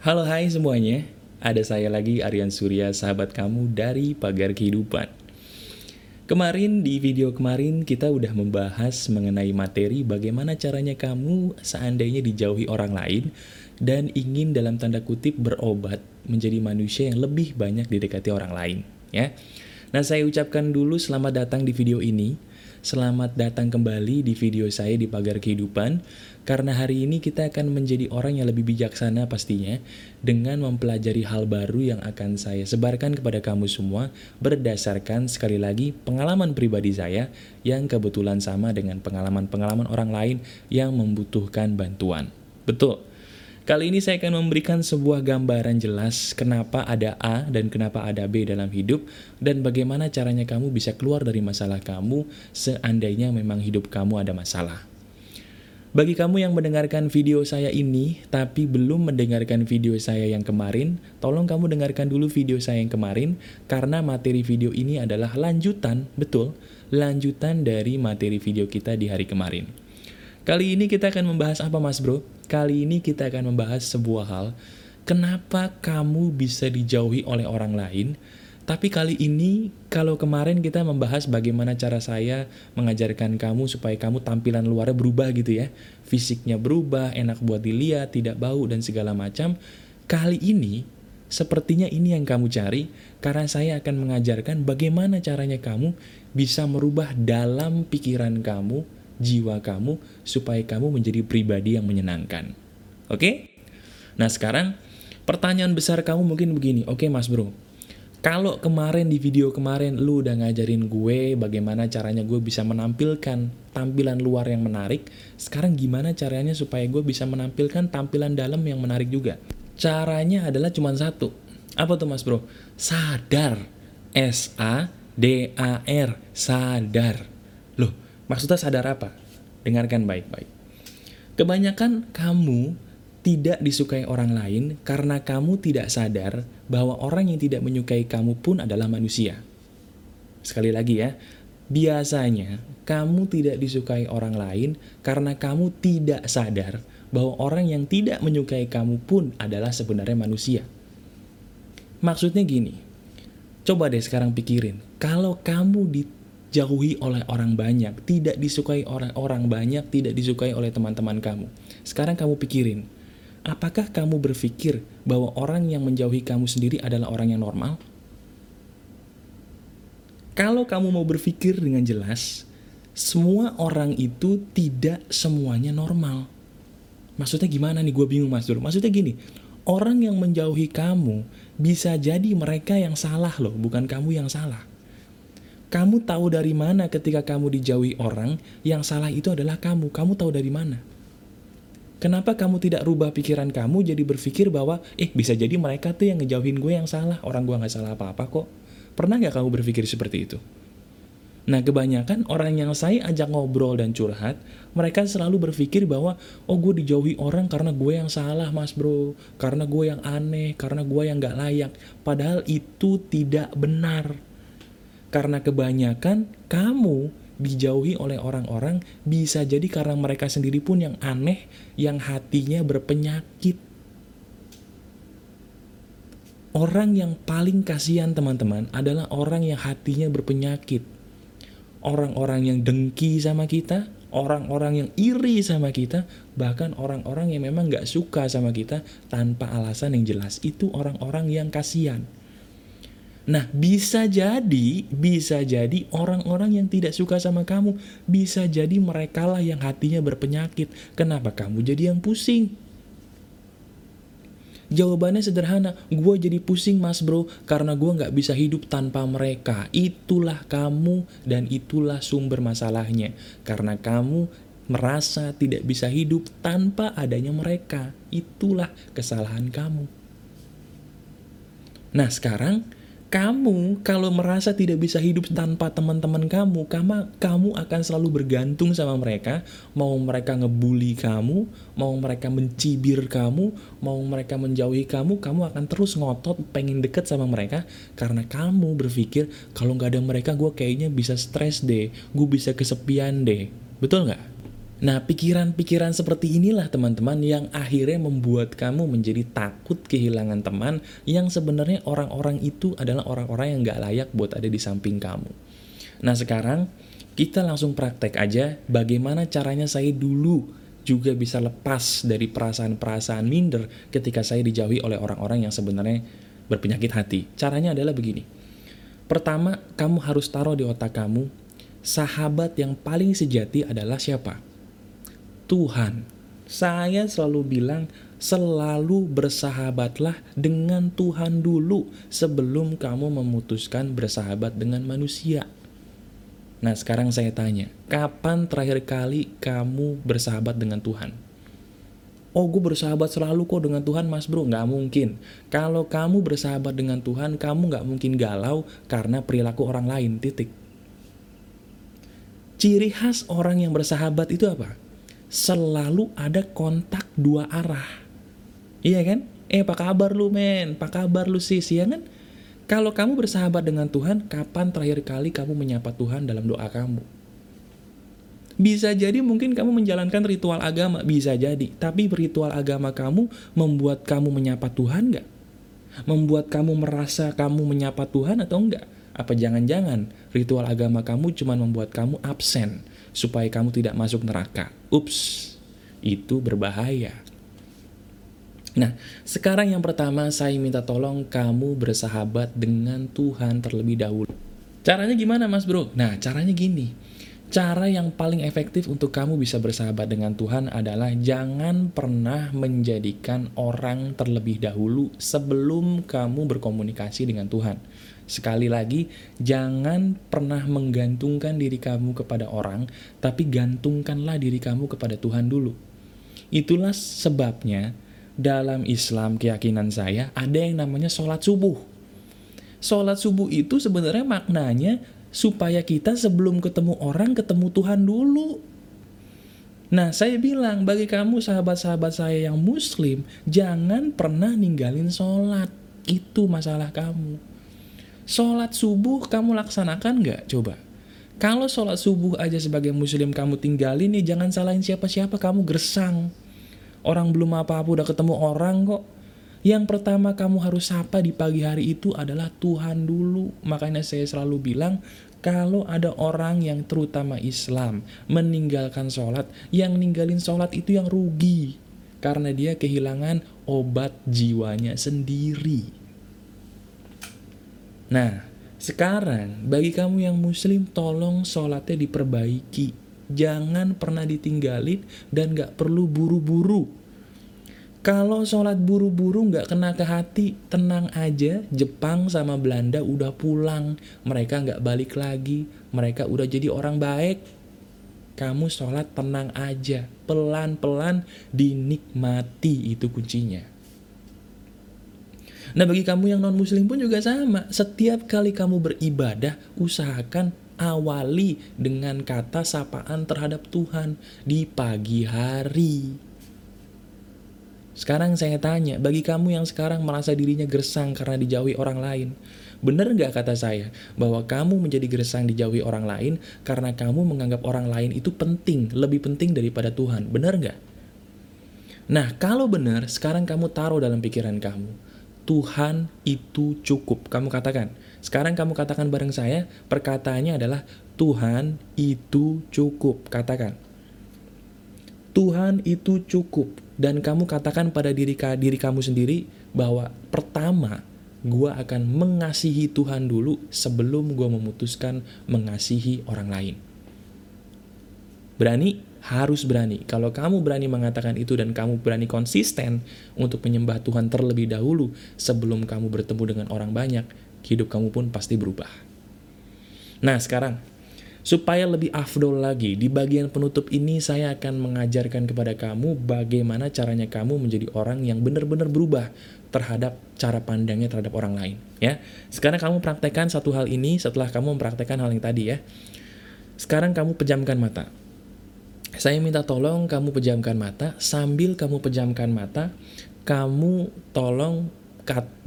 Halo hai semuanya, ada saya lagi Aryan Surya, sahabat kamu dari Pagar Kehidupan. Kemarin di video kemarin kita udah membahas mengenai materi bagaimana caranya kamu seandainya dijauhi orang lain dan ingin dalam tanda kutip berobat menjadi manusia yang lebih banyak didekati orang lain ya. Nah saya ucapkan dulu selamat datang di video ini Selamat datang kembali di video saya di Pagar Kehidupan. Karena hari ini kita akan menjadi orang yang lebih bijaksana pastinya Dengan mempelajari hal baru yang akan saya sebarkan kepada kamu semua Berdasarkan sekali lagi pengalaman pribadi saya Yang kebetulan sama dengan pengalaman-pengalaman orang lain yang membutuhkan bantuan. Betul Kali ini saya akan memberikan sebuah gambaran jelas kenapa ada A dan kenapa ada B dalam hidup dan bagaimana caranya kamu bisa keluar dari masalah kamu seandainya memang hidup kamu ada masalah. Bagi kamu yang mendengarkan video saya ini tapi belum mendengarkan video saya yang kemarin, tolong kamu dengarkan dulu video saya yang kemarin karena materi video ini adalah lanjutan, betul, lanjutan dari materi video kita di hari kemarin. Kali ini kita akan membahas apa mas bro? Kali ini kita akan membahas sebuah hal, kenapa kamu bisa dijauhi oleh orang lain, tapi kali ini, kalau kemarin kita membahas bagaimana cara saya mengajarkan kamu supaya kamu tampilan luarnya berubah gitu ya. Fisiknya berubah, enak buat dilihat, tidak bau, dan segala macam. Kali ini, sepertinya ini yang kamu cari, karena saya akan mengajarkan bagaimana caranya kamu bisa merubah dalam pikiran kamu, jiwa kamu supaya kamu menjadi pribadi yang menyenangkan. Oke? Nah sekarang pertanyaan besar kamu mungkin begini, oke mas bro, kalau kemarin di video kemarin lu udah ngajarin gue bagaimana caranya gue bisa menampilkan tampilan luar yang menarik, sekarang gimana caranya supaya gue bisa menampilkan tampilan dalam yang menarik juga? Caranya adalah cuma satu. Apa tuh mas bro? Sadar. S-A-D-A-R. Sadar. Loh, Maksudnya sadar apa? Dengarkan baik-baik. Kebanyakan kamu tidak disukai orang lain karena kamu tidak sadar bahwa orang yang tidak menyukai kamu pun adalah manusia. Sekali lagi ya, biasanya kamu tidak disukai orang lain karena kamu tidak sadar bahwa orang yang tidak menyukai kamu pun adalah sebenarnya manusia. Maksudnya gini, coba deh sekarang pikirin, kalau kamu di jauhi oleh orang banyak, tidak disukai orang-orang banyak, tidak disukai oleh teman-teman kamu. Sekarang kamu pikirin, apakah kamu berpikir bahwa orang yang menjauhi kamu sendiri adalah orang yang normal? Kalau kamu mau berpikir dengan jelas, semua orang itu tidak semuanya normal. Maksudnya gimana nih, gue bingung mas Dur. Maksudnya gini, orang yang menjauhi kamu bisa jadi mereka yang salah loh, bukan kamu yang salah. Kamu tahu dari mana ketika kamu dijauhi orang, yang salah itu adalah kamu. Kamu tahu dari mana? Kenapa kamu tidak rubah pikiran kamu jadi berpikir bahwa, eh bisa jadi mereka tuh yang ngejauhin gue yang salah, orang gue gak salah apa-apa kok. Pernah gak kamu berpikir seperti itu? Nah kebanyakan orang yang saya ajak ngobrol dan curhat, mereka selalu berpikir bahwa, oh gue dijauhi orang karena gue yang salah mas bro, karena gue yang aneh, karena gue yang gak layak. Padahal itu tidak benar. Karena kebanyakan kamu dijauhi oleh orang-orang bisa jadi karena mereka sendiri pun yang aneh, yang hatinya berpenyakit. Orang yang paling kasihan teman-teman adalah orang yang hatinya berpenyakit. Orang-orang yang dengki sama kita, orang-orang yang iri sama kita, bahkan orang-orang yang memang gak suka sama kita tanpa alasan yang jelas. Itu orang-orang yang kasihan. Nah, bisa jadi, bisa jadi orang-orang yang tidak suka sama kamu, bisa jadi mereka lah yang hatinya berpenyakit. Kenapa kamu jadi yang pusing? Jawabannya sederhana, gue jadi pusing mas bro, karena gue gak bisa hidup tanpa mereka. Itulah kamu dan itulah sumber masalahnya. Karena kamu merasa tidak bisa hidup tanpa adanya mereka. Itulah kesalahan kamu. Nah sekarang, kamu kalau merasa tidak bisa hidup tanpa teman-teman kamu, kamu kamu akan selalu bergantung sama mereka, mau mereka ngebully kamu, mau mereka mencibir kamu, mau mereka menjauhi kamu, kamu akan terus ngotot pengen deket sama mereka. Karena kamu berpikir kalau nggak ada mereka gue kayaknya bisa stres deh, gue bisa kesepian deh, betul nggak? Nah, pikiran-pikiran seperti inilah teman-teman yang akhirnya membuat kamu menjadi takut kehilangan teman yang sebenarnya orang-orang itu adalah orang-orang yang gak layak buat ada di samping kamu. Nah, sekarang kita langsung praktek aja bagaimana caranya saya dulu juga bisa lepas dari perasaan-perasaan minder ketika saya dijauhi oleh orang-orang yang sebenarnya berpenyakit hati. Caranya adalah begini. Pertama, kamu harus taruh di otak kamu, sahabat yang paling sejati adalah siapa? Tuhan. Saya selalu bilang, selalu bersahabatlah dengan Tuhan dulu sebelum kamu memutuskan bersahabat dengan manusia. Nah sekarang saya tanya, kapan terakhir kali kamu bersahabat dengan Tuhan? Oh gue bersahabat selalu kok dengan Tuhan mas bro Nggak mungkin Kalau kamu bersahabat dengan Tuhan Kamu nggak mungkin galau karena perilaku orang lain Titik Ciri khas orang yang bersahabat itu apa? Selalu ada kontak dua arah. Iya kan? Eh, apa kabar lu, men? Apa kabar lu, sis? Iya kan? Kalau kamu bersahabat dengan Tuhan, kapan terakhir kali kamu menyapa Tuhan dalam doa kamu? Bisa jadi mungkin kamu menjalankan ritual agama, bisa jadi. Tapi ritual agama kamu membuat kamu menyapa Tuhan nggak? Membuat kamu merasa kamu menyapa Tuhan atau enggak? Apa jangan-jangan ritual agama kamu cuma membuat kamu absen supaya kamu tidak masuk neraka? Ups, itu berbahaya. Nah, sekarang yang pertama saya minta tolong kamu bersahabat dengan Tuhan terlebih dahulu. Caranya gimana mas bro? Nah, caranya gini. Cara yang paling efektif untuk kamu bisa bersahabat dengan Tuhan adalah jangan pernah menjadikan orang terlebih dahulu sebelum kamu berkomunikasi dengan Tuhan. Sekali lagi, jangan pernah menggantungkan diri kamu kepada orang, tapi gantungkanlah diri kamu kepada Tuhan dulu. Itulah sebabnya dalam Islam keyakinan saya ada yang namanya sholat subuh. Sholat subuh itu sebenarnya maknanya supaya kita sebelum ketemu orang ketemu Tuhan dulu. Nah, saya bilang bagi kamu sahabat-sahabat saya yang muslim, jangan pernah ninggalin sholat. Itu masalah kamu. Sholat subuh kamu laksanakan nggak? Coba. Kalau sholat subuh aja sebagai muslim kamu tinggalin nih, jangan salahin siapa-siapa, kamu gersang. Orang belum apa-apa udah ketemu orang kok. Yang pertama kamu harus sapa di pagi hari itu adalah Tuhan dulu. Makanya saya selalu bilang, kalau ada orang yang terutama Islam meninggalkan sholat, yang ninggalin sholat itu yang rugi. Karena dia kehilangan obat jiwanya sendiri. Nah, sekarang bagi kamu yang muslim tolong sholatnya diperbaiki. Jangan pernah ditinggalin dan gak perlu buru-buru. Kalau sholat buru-buru gak kena ke hati, tenang aja. Jepang sama Belanda udah pulang. Mereka gak balik lagi. Mereka udah jadi orang baik. Kamu sholat tenang aja. Pelan-pelan dinikmati itu kuncinya. Nah bagi kamu yang non muslim pun juga sama. Setiap kali kamu beribadah, usahakan awali dengan kata sapaan terhadap Tuhan di pagi hari. Sekarang saya tanya, bagi kamu yang sekarang merasa dirinya gersang karena dijauhi orang lain, benar nggak kata saya bahwa kamu menjadi gersang dijauhi orang lain karena kamu menganggap orang lain itu penting, lebih penting daripada Tuhan, benar nggak? Nah, kalau benar, sekarang kamu taruh dalam pikiran kamu, Tuhan itu cukup. Kamu katakan. Sekarang kamu katakan bareng saya, perkataannya adalah Tuhan itu cukup. Katakan. Tuhan itu cukup. Dan kamu katakan pada diri, diri kamu sendiri bahwa pertama, gue akan mengasihi Tuhan dulu sebelum gue memutuskan mengasihi orang lain. Berani? Harus berani. Kalau kamu berani mengatakan itu dan kamu berani konsisten untuk menyembah Tuhan terlebih dahulu sebelum kamu bertemu dengan orang banyak, hidup kamu pun pasti berubah. Nah sekarang, supaya lebih afdol lagi, di bagian penutup ini saya akan mengajarkan kepada kamu bagaimana caranya kamu menjadi orang yang benar-benar berubah terhadap cara pandangnya terhadap orang lain. Ya, Sekarang kamu praktekkan satu hal ini setelah kamu mempraktekkan hal yang tadi ya. Sekarang kamu pejamkan mata. Saya minta tolong kamu pejamkan mata, sambil kamu pejamkan mata, kamu tolong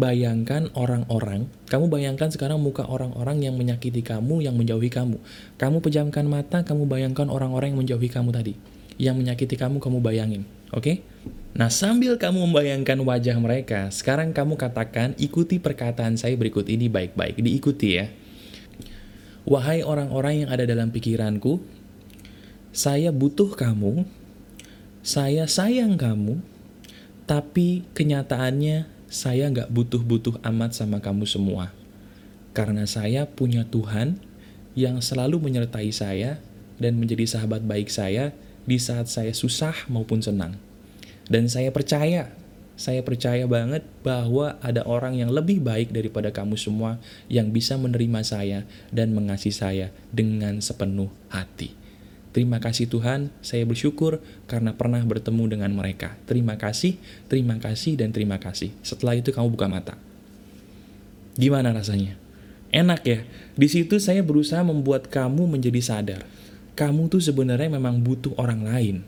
bayangkan orang-orang, kamu bayangkan sekarang muka orang-orang yang menyakiti kamu, yang menjauhi kamu. Kamu pejamkan mata, kamu bayangkan orang-orang yang menjauhi kamu tadi. yang menyakiti kamu, kamu bayangin. Oke? Nah, sambil kamu membayangkan wajah mereka, sekarang kamu katakan, ikuti perkataan saya berikut ini baik-baik. Diikuti ya. Wahai orang-orang yang ada dalam pikiranku, saya butuh kamu, saya sayang kamu, tapi kenyataannya saya nggak butuh-butuh amat sama kamu semua. Karena saya punya Tuhan yang selalu menyertai saya dan menjadi sahabat baik saya di saat saya susah maupun senang. Dan saya percaya, saya percaya banget bahwa ada orang yang lebih baik daripada kamu semua yang bisa menerima saya dan mengasihi saya dengan sepenuh hati. Terima kasih Tuhan, saya bersyukur karena pernah bertemu dengan mereka. Terima kasih, terima kasih, dan terima kasih. Setelah itu kamu buka mata. Gimana rasanya? Enak ya? Di situ saya berusaha membuat kamu menjadi sadar. Kamu tuh sebenarnya memang butuh orang lain.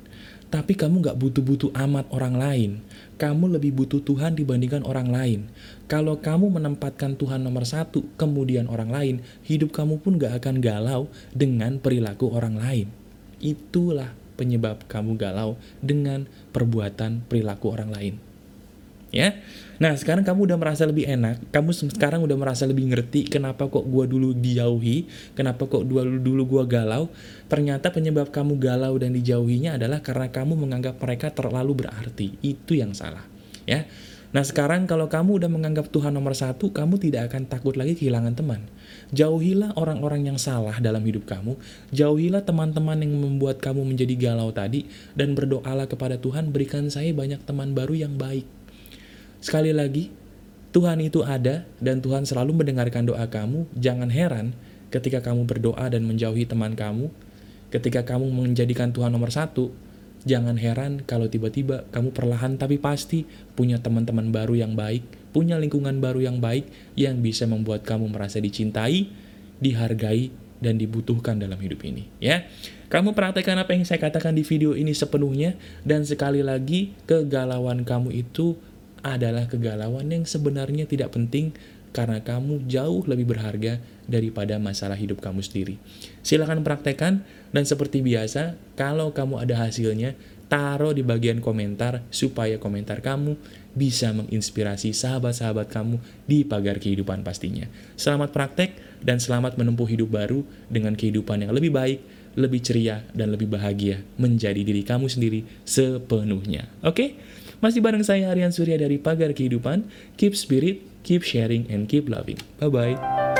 Tapi kamu gak butuh-butuh amat orang lain. Kamu lebih butuh Tuhan dibandingkan orang lain. Kalau kamu menempatkan Tuhan nomor satu, kemudian orang lain, hidup kamu pun gak akan galau dengan perilaku orang lain. Itulah penyebab kamu galau dengan perbuatan perilaku orang lain. Ya, nah sekarang kamu udah merasa lebih enak, kamu sekarang udah merasa lebih ngerti kenapa kok gua dulu dijauhi, kenapa kok dulu dulu gua galau. Ternyata penyebab kamu galau dan dijauhinya adalah karena kamu menganggap mereka terlalu berarti. Itu yang salah, ya. Nah sekarang kalau kamu udah menganggap Tuhan nomor satu, kamu tidak akan takut lagi kehilangan teman. Jauhilah orang-orang yang salah dalam hidup kamu, jauhilah teman-teman yang membuat kamu menjadi galau tadi, dan berdoalah kepada Tuhan, berikan saya banyak teman baru yang baik. Sekali lagi, Tuhan itu ada dan Tuhan selalu mendengarkan doa kamu. Jangan heran ketika kamu berdoa dan menjauhi teman kamu, ketika kamu menjadikan Tuhan nomor satu, Jangan heran kalau tiba-tiba kamu perlahan tapi pasti punya teman-teman baru yang baik, punya lingkungan baru yang baik yang bisa membuat kamu merasa dicintai, dihargai, dan dibutuhkan dalam hidup ini. Ya, kamu praktekkan apa yang saya katakan di video ini sepenuhnya, dan sekali lagi kegalauan kamu itu adalah kegalauan yang sebenarnya tidak penting karena kamu jauh lebih berharga daripada masalah hidup kamu sendiri. Silahkan praktekkan, dan seperti biasa, kalau kamu ada hasilnya, taruh di bagian komentar supaya komentar kamu bisa menginspirasi sahabat-sahabat kamu di pagar kehidupan pastinya. Selamat praktek dan selamat menempuh hidup baru dengan kehidupan yang lebih baik, lebih ceria, dan lebih bahagia menjadi diri kamu sendiri sepenuhnya. Oke? Masih bareng saya Aryan Surya dari Pagar Kehidupan. Keep spirit, keep sharing, and keep loving. Bye-bye.